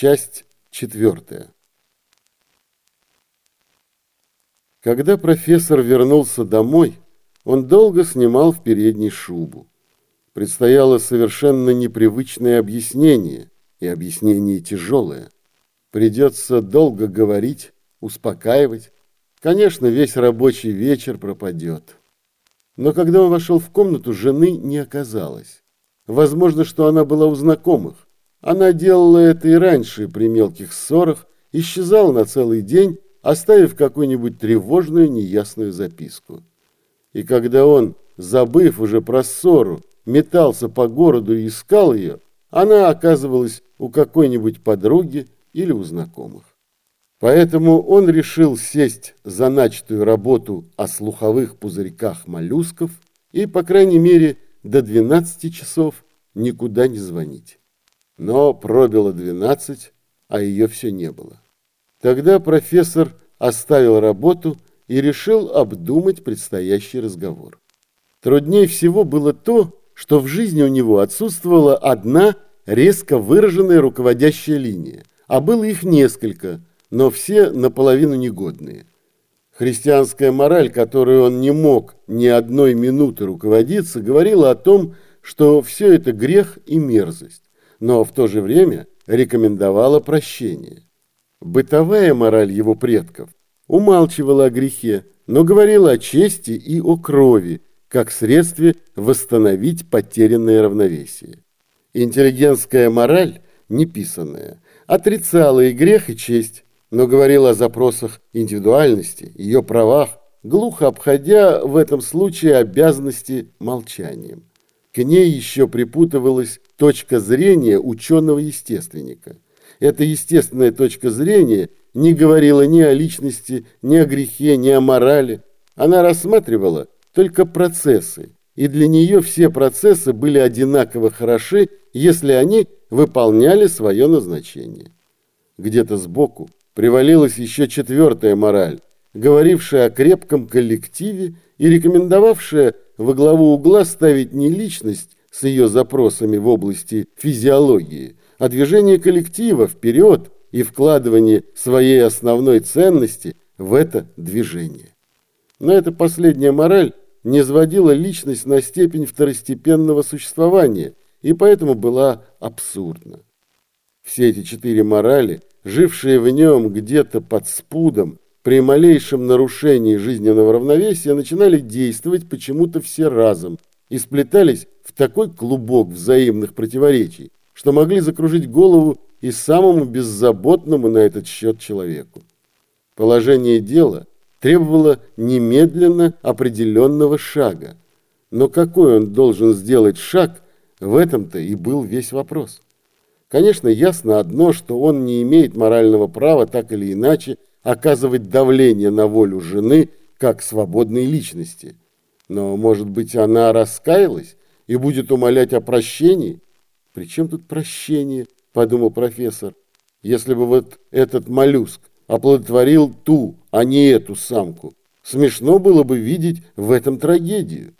Часть четвертая. Когда профессор вернулся домой, он долго снимал в передней шубу. Предстояло совершенно непривычное объяснение, и объяснение тяжелое. Придется долго говорить, успокаивать. Конечно, весь рабочий вечер пропадет. Но когда он вошел в комнату, жены не оказалось. Возможно, что она была у знакомых. Она делала это и раньше при мелких ссорах, исчезала на целый день, оставив какую-нибудь тревожную неясную записку. И когда он, забыв уже про ссору, метался по городу и искал ее, она оказывалась у какой-нибудь подруги или у знакомых. Поэтому он решил сесть за начатую работу о слуховых пузырьках моллюсков и, по крайней мере, до 12 часов никуда не звонить. Но пробило 12, а ее все не было. Тогда профессор оставил работу и решил обдумать предстоящий разговор. Труднее всего было то, что в жизни у него отсутствовала одна резко выраженная руководящая линия, а было их несколько – но все наполовину негодные. Христианская мораль, которой он не мог ни одной минуты руководиться, говорила о том, что все это грех и мерзость, но в то же время рекомендовала прощение. Бытовая мораль его предков умалчивала о грехе, но говорила о чести и о крови, как средстве восстановить потерянное равновесие. Интеллигентская мораль, неписанная, отрицала и грех, и честь, но говорил о запросах индивидуальности, ее правах, глухо обходя в этом случае обязанности молчанием. К ней еще припутывалась точка зрения ученого-естественника. Эта естественная точка зрения не говорила ни о личности, ни о грехе, ни о морали. Она рассматривала только процессы, и для нее все процессы были одинаково хороши, если они выполняли свое назначение. Где-то сбоку привалилась еще четвертая мораль, говорившая о крепком коллективе и рекомендовавшая во главу угла ставить не личность с ее запросами в области физиологии, а движение коллектива вперед и вкладывание своей основной ценности в это движение. Но эта последняя мораль не сводила личность на степень второстепенного существования и поэтому была абсурдна. Все эти четыре морали жившие в нем где-то под спудом, при малейшем нарушении жизненного равновесия начинали действовать почему-то все разом и сплетались такой клубок взаимных противоречий, что могли закружить голову и самому беззаботному на этот счет человеку. Положение дела требовало немедленно определенного шага, но какой он должен сделать шаг, в этом-то и был весь вопрос. Конечно, ясно одно, что он не имеет морального права так или иначе оказывать давление на волю жены как свободной личности. Но, может быть, она раскаялась и будет умолять о прощении? «При чем тут прощение?» – подумал профессор. «Если бы вот этот моллюск оплодотворил ту, а не эту самку, смешно было бы видеть в этом трагедию.